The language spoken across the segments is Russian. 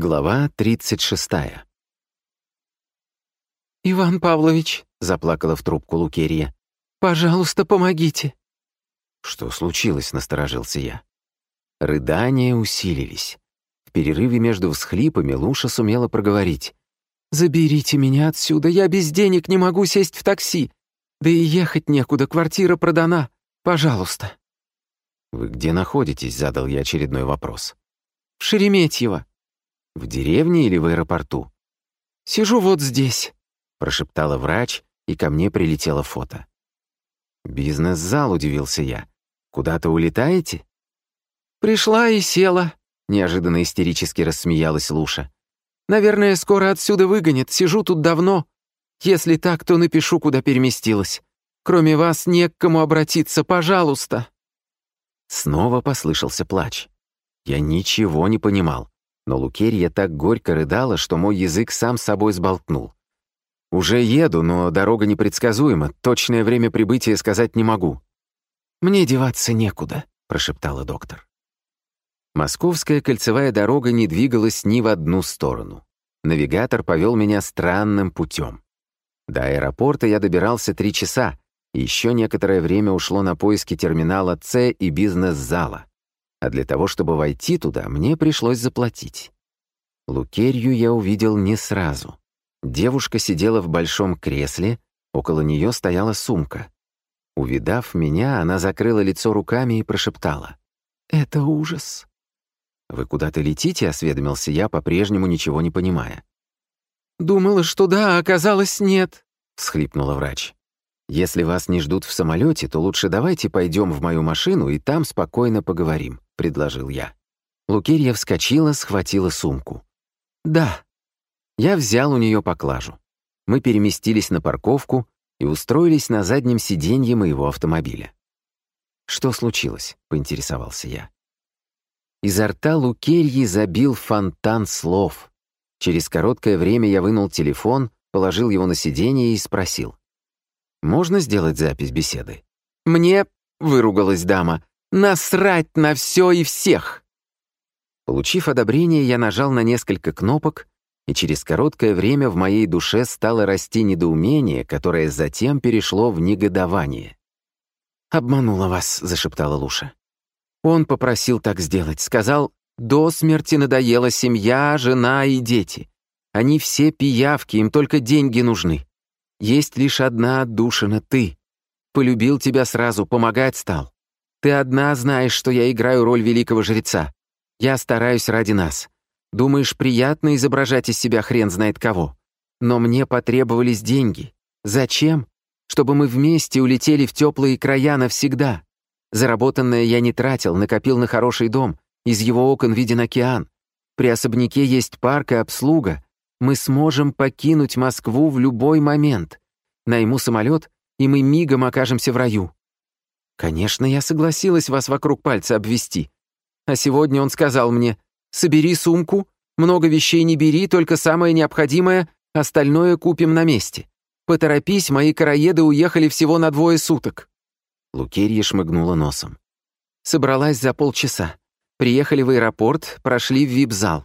Глава 36. «Иван Павлович», — заплакала в трубку Лукерья. «пожалуйста, помогите». «Что случилось?» — насторожился я. Рыдания усилились. В перерыве между всхлипами Луша сумела проговорить. «Заберите меня отсюда, я без денег не могу сесть в такси. Да и ехать некуда, квартира продана. Пожалуйста». «Вы где находитесь?» — задал я очередной вопрос. «В Шереметьево». «В деревне или в аэропорту?» «Сижу вот здесь», — прошептала врач, и ко мне прилетело фото. «Бизнес-зал», — удивился я. «Куда-то улетаете?» «Пришла и села», — неожиданно истерически рассмеялась Луша. «Наверное, скоро отсюда выгонят, сижу тут давно. Если так, то напишу, куда переместилась. Кроме вас не к кому обратиться, пожалуйста». Снова послышался плач. Я ничего не понимал но Лукерья так горько рыдала, что мой язык сам собой сболтнул. «Уже еду, но дорога непредсказуема, точное время прибытия сказать не могу». «Мне деваться некуда», — прошептала доктор. Московская кольцевая дорога не двигалась ни в одну сторону. Навигатор повел меня странным путем. До аэропорта я добирался три часа, еще некоторое время ушло на поиски терминала С и бизнес-зала а для того, чтобы войти туда, мне пришлось заплатить. Лукерью я увидел не сразу. Девушка сидела в большом кресле, около нее стояла сумка. Увидав меня, она закрыла лицо руками и прошептала. «Это ужас». «Вы куда-то летите?» — осведомился я, по-прежнему ничего не понимая. «Думала, что да, а оказалось нет», — всхлипнула врач. «Если вас не ждут в самолете, то лучше давайте пойдем в мою машину и там спокойно поговорим», — предложил я. Лукерья вскочила, схватила сумку. «Да». Я взял у нее поклажу. Мы переместились на парковку и устроились на заднем сиденье моего автомобиля. «Что случилось?» — поинтересовался я. Изо рта Лукерьи забил фонтан слов. Через короткое время я вынул телефон, положил его на сиденье и спросил. Можно сделать запись беседы?» «Мне», — выругалась дама, — «насрать на все и всех». Получив одобрение, я нажал на несколько кнопок, и через короткое время в моей душе стало расти недоумение, которое затем перешло в негодование. «Обманула вас», — зашептала Луша. «Он попросил так сделать, сказал, до смерти надоела семья, жена и дети. Они все пиявки, им только деньги нужны. Есть лишь одна отдушина — ты. Полюбил тебя сразу, помогать стал. Ты одна знаешь, что я играю роль великого жреца. Я стараюсь ради нас. Думаешь, приятно изображать из себя хрен знает кого. Но мне потребовались деньги. Зачем? Чтобы мы вместе улетели в теплые края навсегда. Заработанное я не тратил, накопил на хороший дом. Из его окон виден океан. При особняке есть парк и обслуга. Мы сможем покинуть Москву в любой момент. Найму самолет, и мы мигом окажемся в раю. Конечно, я согласилась вас вокруг пальца обвести. А сегодня он сказал мне, собери сумку, много вещей не бери, только самое необходимое, остальное купим на месте. Поторопись, мои караеды уехали всего на двое суток. Лукерья шмыгнула носом. Собралась за полчаса. Приехали в аэропорт, прошли в вип-зал.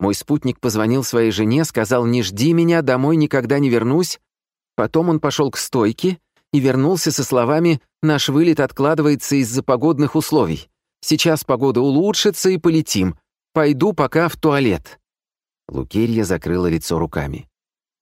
Мой спутник позвонил своей жене, сказал «не жди меня, домой никогда не вернусь». Потом он пошел к стойке и вернулся со словами «наш вылет откладывается из-за погодных условий. Сейчас погода улучшится и полетим. Пойду пока в туалет». Лукерья закрыла лицо руками.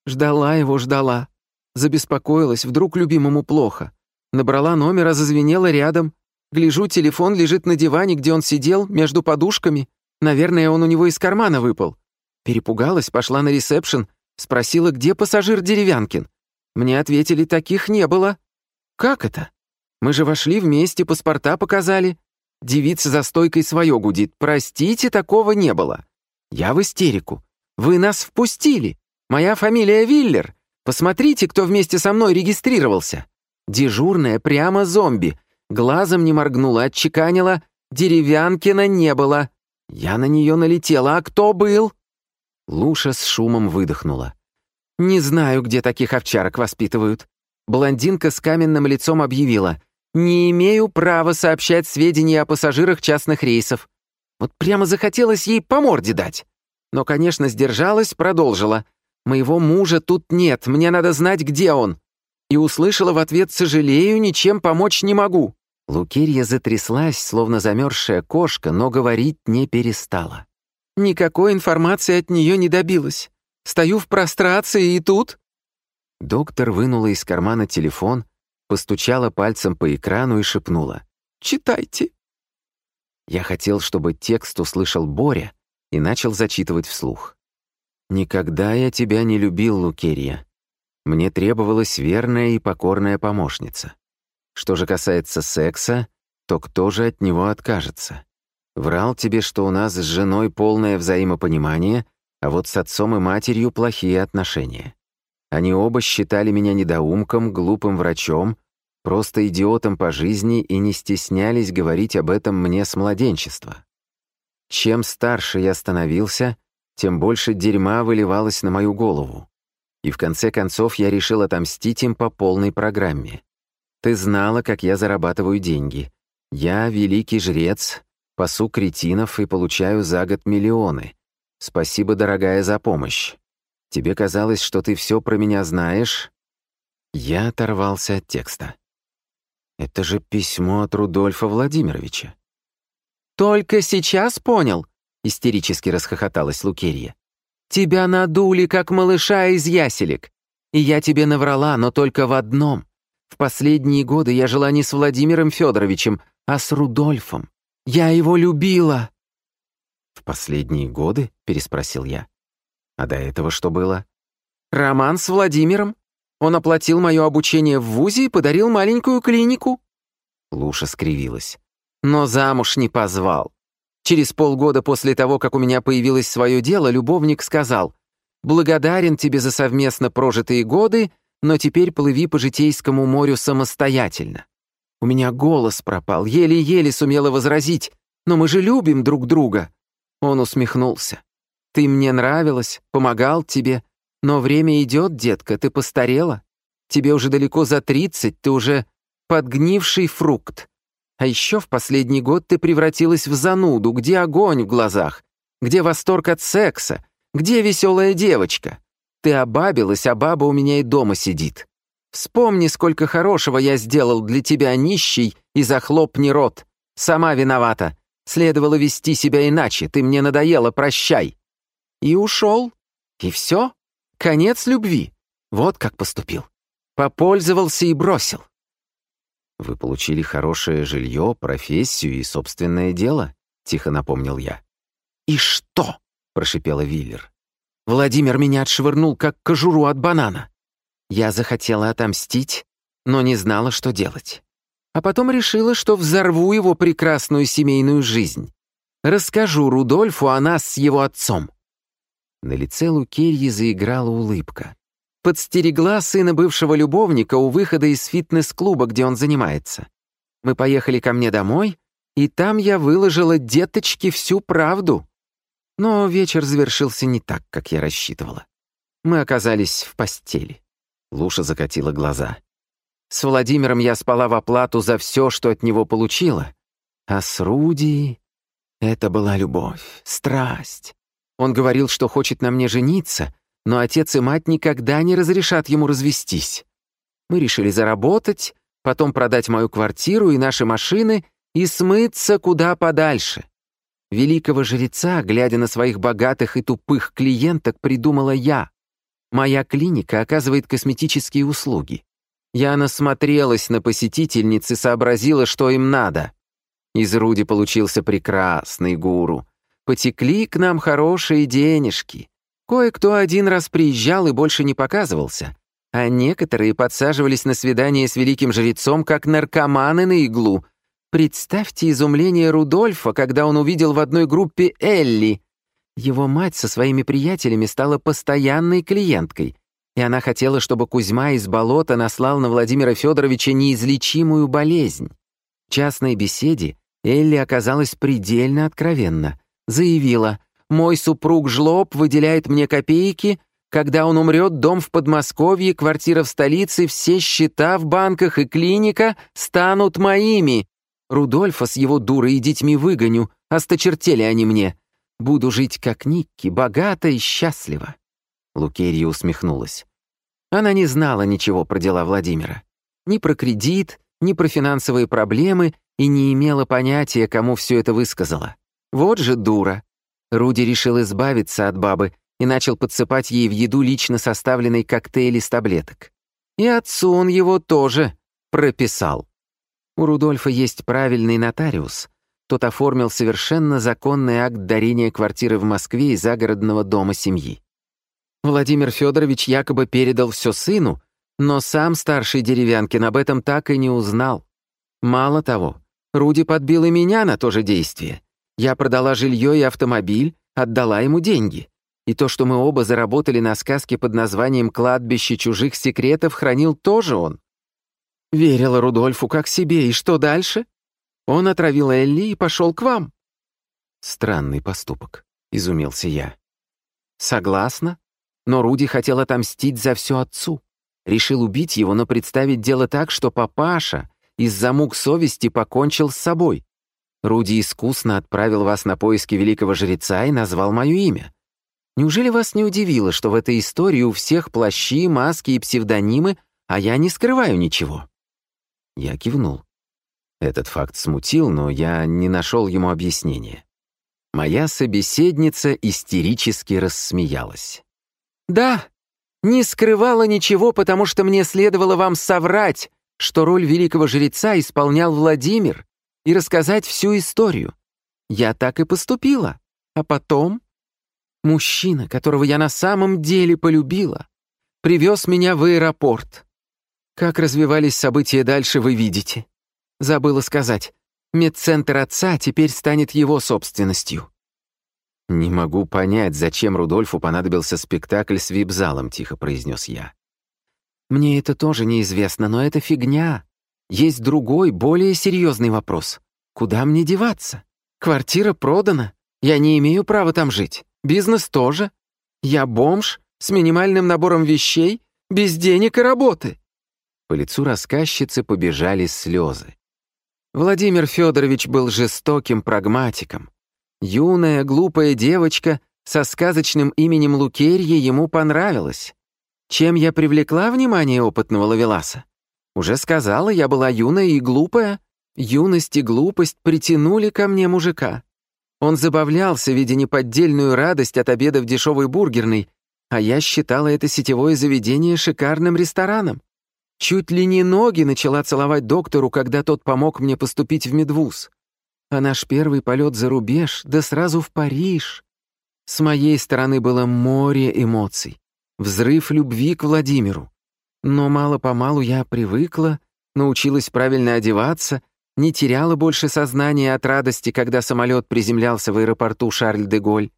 Ждала его, ждала. Забеспокоилась, вдруг любимому плохо. Набрала номер, а зазвенела рядом. Гляжу, телефон лежит на диване, где он сидел, между подушками. Наверное, он у него из кармана выпал. Перепугалась, пошла на ресепшн, спросила, где пассажир Деревянкин. Мне ответили, таких не было. Как это? Мы же вошли вместе, паспорта показали. Девица за стойкой свое гудит. Простите, такого не было. Я в истерику. Вы нас впустили. Моя фамилия Виллер. Посмотрите, кто вместе со мной регистрировался. Дежурная прямо зомби. Глазом не моргнула, отчеканила. Деревянкина не было. Я на нее налетела, а кто был?» Луша с шумом выдохнула. «Не знаю, где таких овчарок воспитывают». Блондинка с каменным лицом объявила. «Не имею права сообщать сведения о пассажирах частных рейсов». Вот прямо захотелось ей по морде дать. Но, конечно, сдержалась, продолжила. «Моего мужа тут нет, мне надо знать, где он». И услышала в ответ «сожалею, ничем помочь не могу». Лукерья затряслась, словно замерзшая кошка, но говорить не перестала. Никакой информации от нее не добилась. Стою в прострации, и тут...» Доктор вынула из кармана телефон, постучала пальцем по экрану и шепнула. «Читайте». Я хотел, чтобы текст услышал Боря, и начал зачитывать вслух. «Никогда я тебя не любил, Лукерья. Мне требовалась верная и покорная помощница. Что же касается секса, то кто же от него откажется? Врал тебе, что у нас с женой полное взаимопонимание, а вот с отцом и матерью плохие отношения. Они оба считали меня недоумком, глупым врачом, просто идиотом по жизни и не стеснялись говорить об этом мне с младенчества. Чем старше я становился, тем больше дерьма выливалось на мою голову. И в конце концов я решил отомстить им по полной программе. Ты знала, как я зарабатываю деньги. Я великий жрец, пасу кретинов и получаю за год миллионы. Спасибо, дорогая, за помощь. Тебе казалось, что ты все про меня знаешь?» Я оторвался от текста. «Это же письмо от Рудольфа Владимировича». «Только сейчас понял?» — истерически расхохоталась Лукерья. «Тебя надули, как малыша из яселек. И я тебе наврала, но только в одном. В последние годы я жила не с Владимиром Федоровичем, а с Рудольфом. Я его любила!» «В последние годы?» — переспросил я. «А до этого что было?» «Роман с Владимиром. Он оплатил мое обучение в ВУЗе и подарил маленькую клинику». Луша скривилась. «Но замуж не позвал. Через полгода после того, как у меня появилось свое дело, любовник сказал, «Благодарен тебе за совместно прожитые годы, но теперь плыви по житейскому морю самостоятельно». У меня голос пропал, еле-еле сумела возразить, «Но мы же любим друг друга». Он усмехнулся. «Ты мне нравилась, помогал тебе, но время идет, детка, ты постарела. Тебе уже далеко за тридцать, ты уже подгнивший фрукт. А еще в последний год ты превратилась в зануду, где огонь в глазах, где восторг от секса, где веселая девочка. Ты обабилась, а баба у меня и дома сидит. Вспомни, сколько хорошего я сделал для тебя, нищий, и захлопни рот. Сама виновата. Следовало вести себя иначе, ты мне надоела, прощай. И ушел. И все. Конец любви. Вот как поступил. Попользовался и бросил. Вы получили хорошее жилье, профессию и собственное дело, тихо напомнил я. И что? прошипела Виллер. Владимир меня отшвырнул, как кожуру от банана. Я захотела отомстить, но не знала, что делать. А потом решила, что взорву его прекрасную семейную жизнь. Расскажу Рудольфу о нас с его отцом. На лице Лукерьи заиграла улыбка. Подстерегла сына бывшего любовника у выхода из фитнес-клуба, где он занимается. Мы поехали ко мне домой, и там я выложила деточке всю правду. Но вечер завершился не так, как я рассчитывала. Мы оказались в постели. Луша закатила глаза. С Владимиром я спала в оплату за все, что от него получила. А с Руди... Это была любовь, страсть. Он говорил, что хочет на мне жениться, но отец и мать никогда не разрешат ему развестись. Мы решили заработать, потом продать мою квартиру и наши машины и смыться куда подальше. Великого жреца, глядя на своих богатых и тупых клиенток, придумала я. Моя клиника оказывает косметические услуги. Я насмотрелась на посетительниц и сообразила, что им надо. Из Руди получился прекрасный гуру. Потекли к нам хорошие денежки. Кое-кто один раз приезжал и больше не показывался, а некоторые подсаживались на свидание с великим жрецом, как наркоманы на иглу. Представьте изумление Рудольфа, когда он увидел в одной группе Элли. Его мать со своими приятелями стала постоянной клиенткой, и она хотела, чтобы Кузьма из болота наслал на Владимира Федоровича неизлечимую болезнь. В частной беседе Элли оказалась предельно откровенна. Заявила, «Мой супруг Жлоб выделяет мне копейки, когда он умрет, дом в Подмосковье, квартира в столице, все счета в банках и клиника станут моими. Рудольфа с его дурой и детьми выгоню, осточертели они мне. Буду жить как Никки, богато и счастливо». Лукерья усмехнулась. Она не знала ничего про дела Владимира. Ни про кредит, ни про финансовые проблемы и не имела понятия, кому все это высказала. Вот же дура. Руди решил избавиться от бабы и начал подсыпать ей в еду лично составленный коктейль из таблеток. И отцу он его тоже прописал. У Рудольфа есть правильный нотариус. Тот оформил совершенно законный акт дарения квартиры в Москве и загородного дома семьи. Владимир Федорович якобы передал все сыну, но сам старший Деревянкин об этом так и не узнал. Мало того, Руди подбил и меня на то же действие. Я продала жилье и автомобиль, отдала ему деньги. И то, что мы оба заработали на сказке под названием «Кладбище чужих секретов», хранил тоже он. Верила Рудольфу как себе, и что дальше? Он отравил Элли и пошел к вам. Странный поступок, изумился я. Согласна, но Руди хотел отомстить за все отцу. Решил убить его, но представить дело так, что папаша из-за мук совести покончил с собой. Руди искусно отправил вас на поиски великого жреца и назвал мое имя. Неужели вас не удивило, что в этой истории у всех плащи, маски и псевдонимы, а я не скрываю ничего?» Я кивнул. Этот факт смутил, но я не нашел ему объяснения. Моя собеседница истерически рассмеялась. «Да, не скрывала ничего, потому что мне следовало вам соврать, что роль великого жреца исполнял Владимир, и рассказать всю историю. Я так и поступила. А потом Мужчина, которого я на самом деле полюбила, привез меня в аэропорт. Как развивались события дальше, вы видите. Забыла сказать, медцентр отца теперь станет его собственностью. «Не могу понять, зачем Рудольфу понадобился спектакль с вип-залом», — тихо произнес я. «Мне это тоже неизвестно, но это фигня. Есть другой, более серьезный вопрос. Куда мне деваться? Квартира продана. Я не имею права там жить. Бизнес тоже. Я бомж с минимальным набором вещей, без денег и работы». По лицу рассказчицы побежали слезы. Владимир Федорович был жестоким прагматиком. Юная, глупая девочка со сказочным именем Лукерья ему понравилась. Чем я привлекла внимание опытного ловеласа? Уже сказала, я была юная и глупая. Юность и глупость притянули ко мне мужика. Он забавлялся, видя неподдельную радость от обеда в дешевой бургерной, а я считала это сетевое заведение шикарным рестораном. Чуть ли не ноги начала целовать доктору, когда тот помог мне поступить в медвуз. А наш первый полет за рубеж, да сразу в Париж. С моей стороны было море эмоций, взрыв любви к Владимиру. Но мало-помалу я привыкла, научилась правильно одеваться не теряла больше сознания от радости, когда самолет приземлялся в аэропорту Шарль-де-Голь.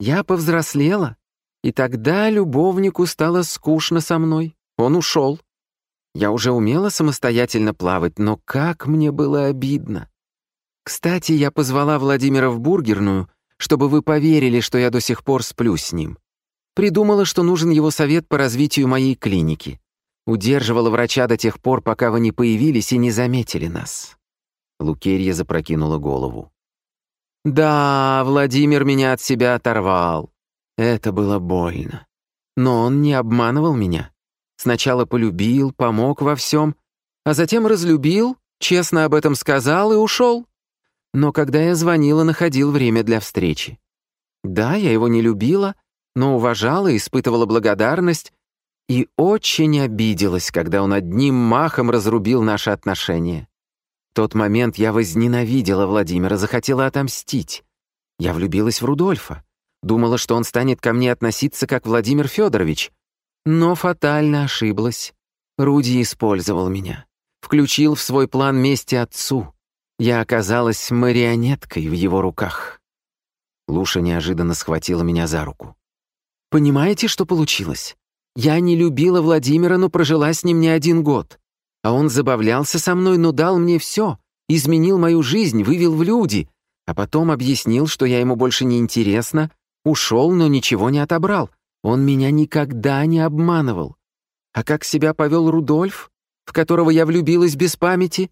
Я повзрослела, и тогда любовнику стало скучно со мной. Он ушел. Я уже умела самостоятельно плавать, но как мне было обидно. Кстати, я позвала Владимира в бургерную, чтобы вы поверили, что я до сих пор сплю с ним. Придумала, что нужен его совет по развитию моей клиники. Удерживала врача до тех пор, пока вы не появились и не заметили нас. Лукерья запрокинула голову. «Да, Владимир меня от себя оторвал. Это было больно. Но он не обманывал меня. Сначала полюбил, помог во всем, а затем разлюбил, честно об этом сказал и ушел. Но когда я звонила, находил время для встречи. Да, я его не любила, но уважала, испытывала благодарность и очень обиделась, когда он одним махом разрубил наши отношения тот момент я возненавидела Владимира, захотела отомстить. Я влюбилась в Рудольфа. Думала, что он станет ко мне относиться как Владимир Федорович. Но фатально ошиблась. Руди использовал меня. Включил в свой план мести отцу. Я оказалась марионеткой в его руках. Луша неожиданно схватила меня за руку. «Понимаете, что получилось? Я не любила Владимира, но прожила с ним не один год. А он забавлялся со мной, но дал мне все, изменил мою жизнь, вывел в люди, а потом объяснил, что я ему больше не интересна, ушел, но ничего не отобрал. Он меня никогда не обманывал. А как себя повел Рудольф, в которого я влюбилась без памяти?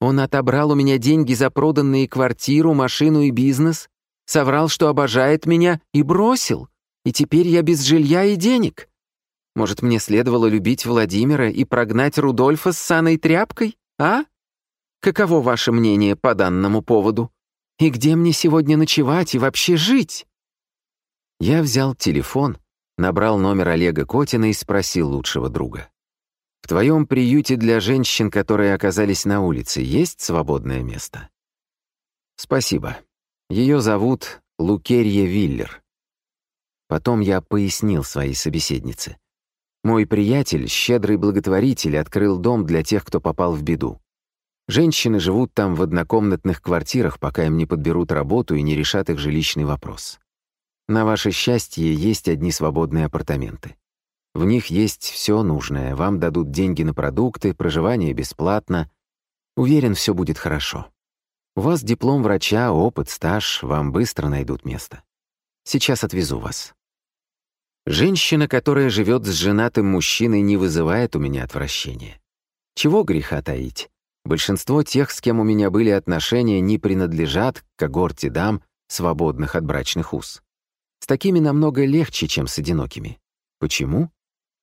Он отобрал у меня деньги за проданные квартиру, машину и бизнес, Соврал, что обожает меня, и бросил. И теперь я без жилья и денег. Может, мне следовало любить Владимира и прогнать Рудольфа с саной тряпкой, а? Каково ваше мнение по данному поводу? И где мне сегодня ночевать и вообще жить?» Я взял телефон, набрал номер Олега Котина и спросил лучшего друга. «В твоем приюте для женщин, которые оказались на улице, есть свободное место?» «Спасибо. Ее зовут Лукерья Виллер». Потом я пояснил своей собеседнице. Мой приятель, щедрый благотворитель, открыл дом для тех, кто попал в беду. Женщины живут там в однокомнатных квартирах, пока им не подберут работу и не решат их жилищный вопрос. На ваше счастье, есть одни свободные апартаменты. В них есть все нужное, вам дадут деньги на продукты, проживание бесплатно. Уверен, все будет хорошо. У вас диплом врача, опыт, стаж, вам быстро найдут место. Сейчас отвезу вас. Женщина, которая живет с женатым мужчиной, не вызывает у меня отвращения. Чего греха таить? Большинство тех, с кем у меня были отношения, не принадлежат к когорте дам, свободных от брачных уз. С такими намного легче, чем с одинокими. Почему?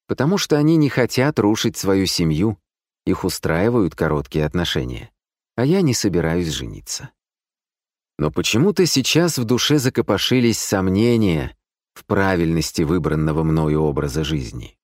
Потому что они не хотят рушить свою семью, их устраивают короткие отношения. А я не собираюсь жениться. Но почему-то сейчас в душе закопошились сомнения в правильности выбранного мною образа жизни.